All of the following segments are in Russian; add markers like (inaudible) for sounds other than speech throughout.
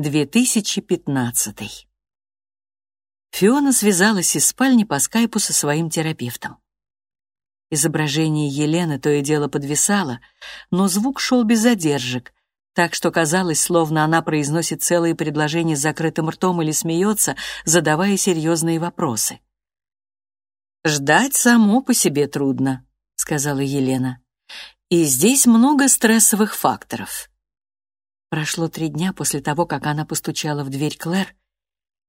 2015. Фиона связалась из спальни по скайпу со своим терапевтом. Изображение Елены то и дело подвисало, но звук шел без задержек, так что казалось, словно она произносит целые предложения с закрытым ртом или смеется, задавая серьезные вопросы. «Ждать само по себе трудно», — сказала Елена. «И здесь много стрессовых факторов. Прошло три дня после того, как она постучала в дверь Клэр,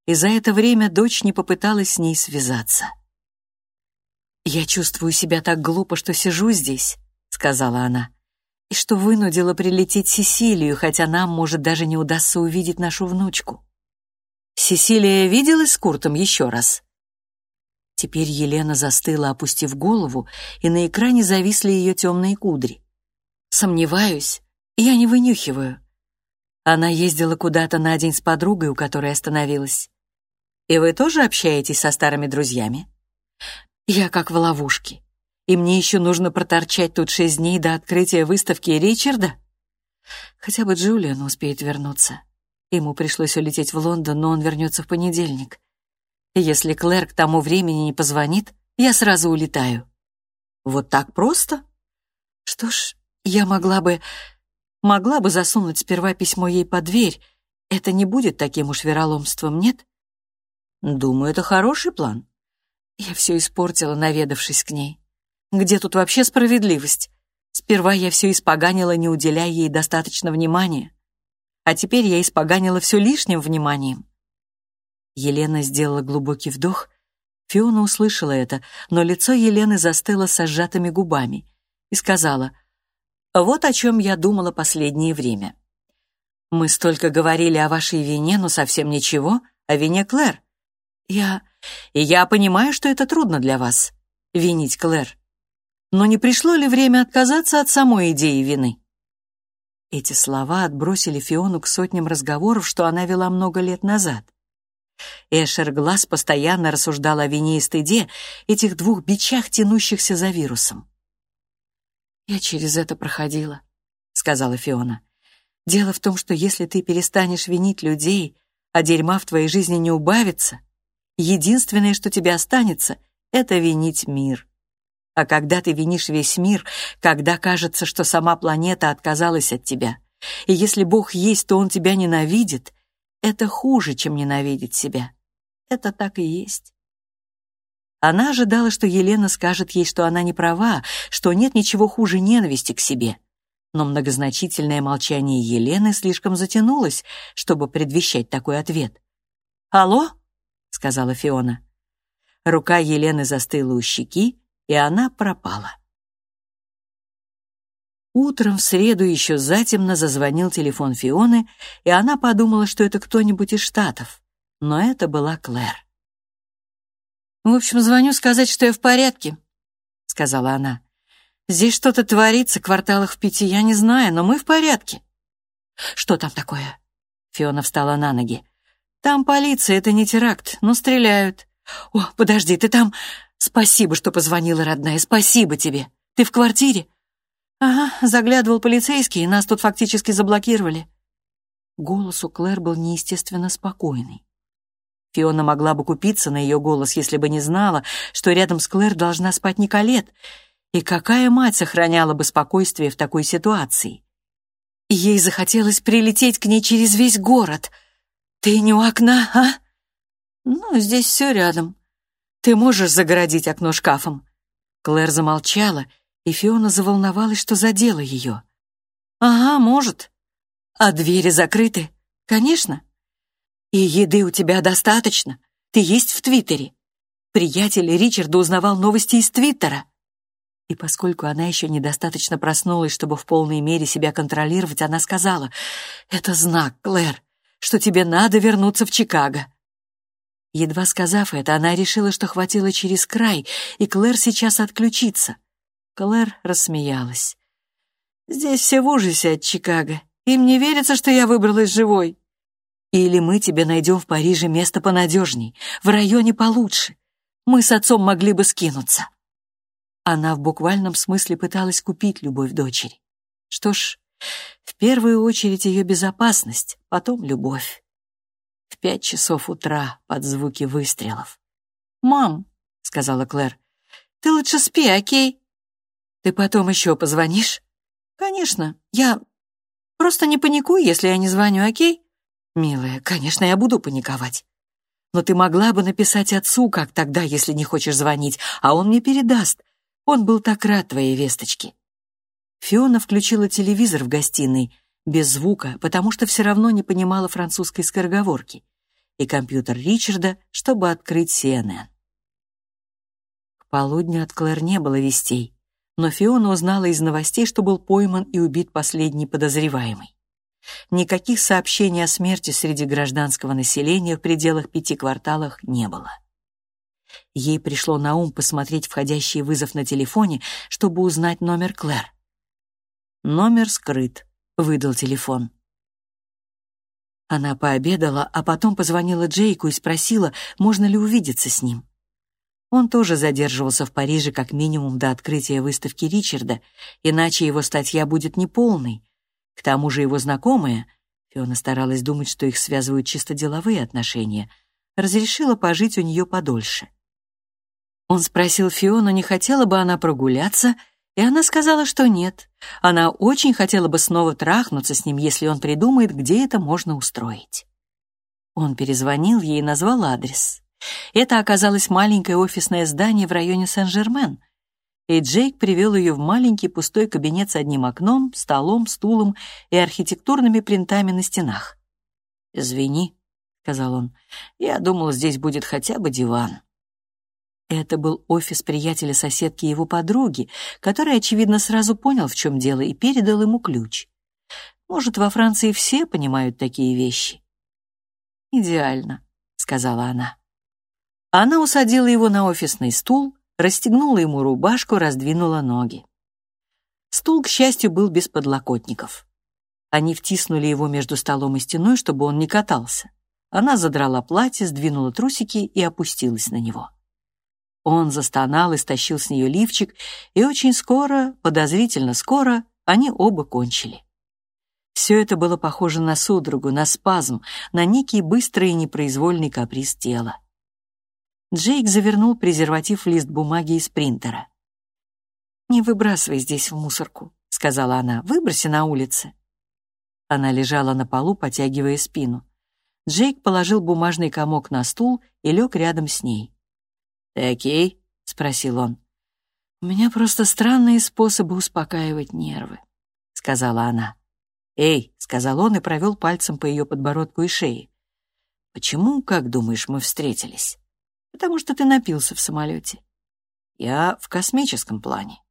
и за это время дочь не попыталась с ней связаться. «Я чувствую себя так глупо, что сижу здесь», — сказала она, «и что вынудила прилететь Сесилию, хотя нам, может, даже не удастся увидеть нашу внучку». «Сесилия виделась с Куртом еще раз?» Теперь Елена застыла, опустив голову, и на экране зависли ее темные кудри. «Сомневаюсь, я не вынюхиваю. Она ездила куда-то на день с подругой, у которой остановилась. И вы тоже общаетесь со старыми друзьями? Я как в ловушке. И мне еще нужно проторчать тут шесть дней до открытия выставки Ричарда? Хотя бы Джулиан успеет вернуться. Ему пришлось улететь в Лондон, но он вернется в понедельник. Если Клэр к тому времени не позвонит, я сразу улетаю. Вот так просто? Что ж, я могла бы... Могла бы засунуть сперва письмо ей под дверь. Это не будет таким уж вероломством, нет? Думаю, это хороший план. Я все испортила, наведавшись к ней. Где тут вообще справедливость? Сперва я все испоганила, не уделяя ей достаточно внимания. А теперь я испоганила все лишним вниманием. Елена сделала глубокий вдох. Фиона услышала это, но лицо Елены застыло с сжатыми губами и сказала — вот о чем я думала последнее время. Мы столько говорили о вашей вине, но совсем ничего о вине Клэр. Я... И я понимаю, что это трудно для вас — винить Клэр. Но не пришло ли время отказаться от самой идеи вины? Эти слова отбросили Фиону к сотням разговоров, что она вела много лет назад. Эшер Глаз постоянно рассуждал о вине и стыде, этих двух бичах, тянущихся за вирусом. «Я через это проходила», — сказала Фиона. «Дело в том, что если ты перестанешь винить людей, а дерьма в твоей жизни не убавится, единственное, что тебе останется, — это винить мир. А когда ты винишь весь мир, когда кажется, что сама планета отказалась от тебя, и если Бог есть, то Он тебя ненавидит, это хуже, чем ненавидеть себя. Это так и есть. Она ожидала, что Елена скажет ей, что она не права, что нет ничего хуже ненависти к себе. Но многозначительное молчание Елены слишком затянулось, чтобы предвещать такой ответ. «Алло?» — сказала Фиона. Рука Елены застыла у щеки, и она пропала. Утром в среду еще затемно зазвонил телефон Фионы, и она подумала, что это кто-нибудь из Штатов. Но это была Клэр. «В общем, звоню сказать, что я в порядке», — сказала она. «Здесь что-то творится, кварталах в пяти, я не знаю, но мы в порядке». «Что там такое?» Фиона встала на ноги. «Там полиция, это не теракт, но стреляют». «О, подожди, ты там...» «Спасибо, что позвонила, родная, спасибо тебе. Ты в квартире?» «Ага, заглядывал полицейский, и нас тут фактически заблокировали». Голос у Клэр был неестественно спокойный. Фиона могла бы купиться на ее голос, если бы не знала, что рядом с Клэр должна спать Николет. И какая мать сохраняла бы спокойствие в такой ситуации? Ей захотелось прилететь к ней через весь город. «Ты не у окна, а?» «Ну, здесь все рядом. Ты можешь загородить окно шкафом?» Клэр замолчала, и Фиона заволновалась, что задела ее. «Ага, может. А двери закрыты?» «Конечно. И еды у тебя достаточно. Ты есть в Твиттере. Приятель Ричарда узнавал новости из Твиттера. И поскольку она еще недостаточно проснулась, чтобы в полной мере себя контролировать, она сказала, «Это знак, Клэр, что тебе надо вернуться в Чикаго». Едва сказав это, она решила, что хватило через край, и Клэр сейчас отключится. Клэр рассмеялась. «Здесь все в ужасе от Чикаго. Им не верится, что я выбралась живой. Или мы тебе найдем в Париже место понадежней, в районе получше. Мы с отцом могли бы скинуться». Она в буквальном смысле пыталась купить любовь дочери. Что ж, В первую очередь ее безопасность, потом любовь. В пять часов утра под звуки выстрелов. «Мам», — сказала Клэр, — «ты лучше спи, окей?» «Ты потом еще позвонишь?» «Конечно, я... Просто не паникуй, если я не звоню, окей?» «Милая, конечно, я буду паниковать. Но ты могла бы написать отцу, как тогда, если не хочешь звонить, а он мне передаст. Он был так рад твоей весточке». Фиона включила телевизор в гостиной, без звука, потому что все равно не понимала французской скороговорки, и компьютер Ричарда, чтобы открыть CNN. К полудню от Клэр не было вестей, но Фиона узнала из новостей, что был пойман и убит последний подозреваемый. Никаких сообщений о смерти среди гражданского населения в пределах пяти кварталах не было. Ей пришло на ум посмотреть входящий вызов на телефоне, чтобы узнать номер Клэр. «Номер скрыт», — выдал телефон. Она пообедала, а потом позвонила Джейку и спросила, можно ли увидеться с ним. Он тоже задерживался в Париже как минимум до открытия выставки Ричарда, иначе его статья будет неполной. К тому же его знакомая, Фиона старалась думать, что их связывают чисто деловые отношения, разрешила пожить у нее подольше. Он спросил Фиону, не хотела бы она прогуляться, и она сказала, что нет. Она очень хотела бы снова трахнуться с ним, если он придумает, где это можно устроить. Он перезвонил ей и назвал адрес. Это оказалось маленькое офисное здание в районе Сен-Жермен, и Джейк привел ее в маленький пустой кабинет с одним окном, столом, стулом и архитектурными принтами на стенах. «Извини», — сказал он, — «я думал, здесь будет хотя бы диван». Это был офис приятеля соседки его подруги, который, очевидно, сразу понял, в чем дело, и передал ему ключ. Может, во Франции все понимают такие вещи? «Идеально», — сказала она. Она усадила его на офисный стул, расстегнула ему рубашку, раздвинула ноги. Стул, к счастью, был без подлокотников. Они втиснули его между столом и стеной, чтобы он не катался. Она задрала платье, сдвинула трусики и опустилась на него. Он застонал и стащил с нее лифчик, и очень скоро, подозрительно скоро, они оба кончили. Все это было похоже на судорогу, на спазм, на некий быстрый и непроизвольный каприз тела. Джейк завернул презерватив в лист бумаги из принтера. «Не выбрасывай здесь в мусорку», — сказала она, — «выброси на улице». Она лежала на полу, потягивая спину. Джейк положил бумажный комок на стул и лег рядом с ней. «Ты окей?» — спросил он. «У меня просто странные способы успокаивать нервы», — сказала она. «Эй», — сказал он и провел пальцем по ее подбородку и шее. «Почему, как думаешь, мы встретились?» «Потому что ты напился в самолете». «Я в космическом плане.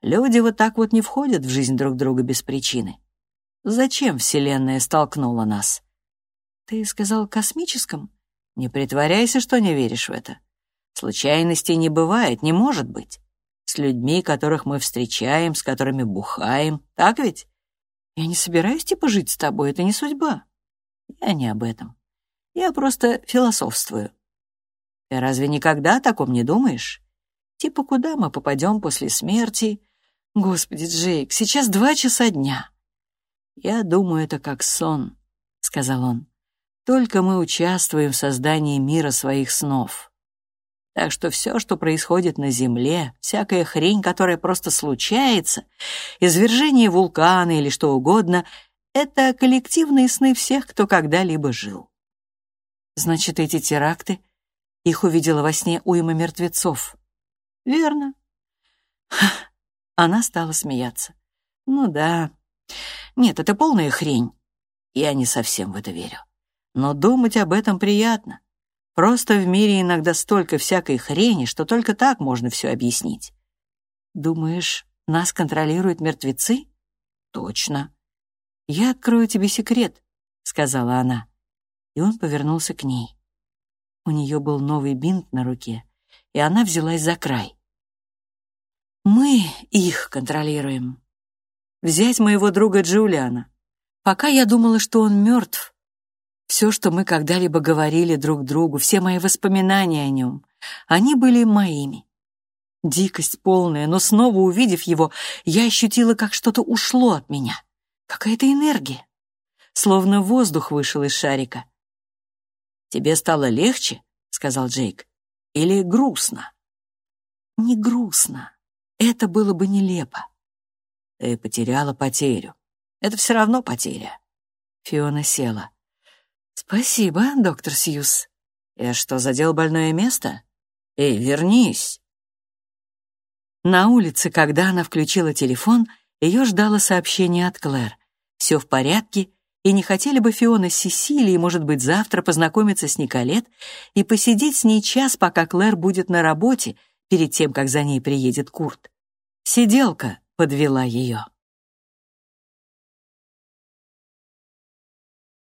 Люди вот так вот не входят в жизнь друг друга без причины. Зачем Вселенная столкнула нас?» «Ты сказал космическом?» «Не притворяйся, что не веришь в это. Случайностей не бывает, не может быть. С людьми, которых мы встречаем, с которыми бухаем, так ведь? Я не собираюсь типа жить с тобой, это не судьба. Я не об этом. Я просто философствую. Ты разве никогда о таком не думаешь? Типа, куда мы попадем после смерти? Господи, Джейк, сейчас два часа дня. Я думаю, это как сон, — сказал он. Только мы участвуем в создании мира своих снов. Так что все, что происходит на Земле, всякая хрень, которая просто случается, извержение вулкана или что угодно, это коллективные сны всех, кто когда-либо жил. Значит, эти теракты, их увидела во сне уйма мертвецов. Верно. Ха. (laughs) Она стала смеяться. Ну да. Нет, это полная хрень. Я не совсем в это верю. Но думать об этом приятно. Просто в мире иногда столько всякой хрени, что только так можно все объяснить. Думаешь, нас контролируют мертвецы? Точно. Я открою тебе секрет, сказала она. И он повернулся к ней. У нее был новый бинт на руке, и она взялась за край. Мы их контролируем. Взять моего друга Джулиана. Пока я думала, что он мертв, все, что мы когда-либо говорили друг другу, все мои воспоминания о нем, они были моими. Дикость полная, но снова увидев его, я ощутила, как что-то ушло от меня. Какая-то энергия. Словно воздух вышел из шарика. «Тебе стало легче?» — сказал Джейк. «Или грустно?» «Не грустно. Это было бы нелепо». «Ты потеряла потерю. Это все равно потеря». Фиона села. «Спасибо, доктор Сьюз». «Я что, задел больное место? Эй, вернись!» На улице, когда она включила телефон, ее ждало сообщение от Клэр. Все в порядке, и не хотели бы Фиона с Сесилией, может быть, завтра познакомиться с Николет и посидеть с ней час, пока Клэр будет на работе, перед тем, как за ней приедет Курт. Сиделка подвела ее.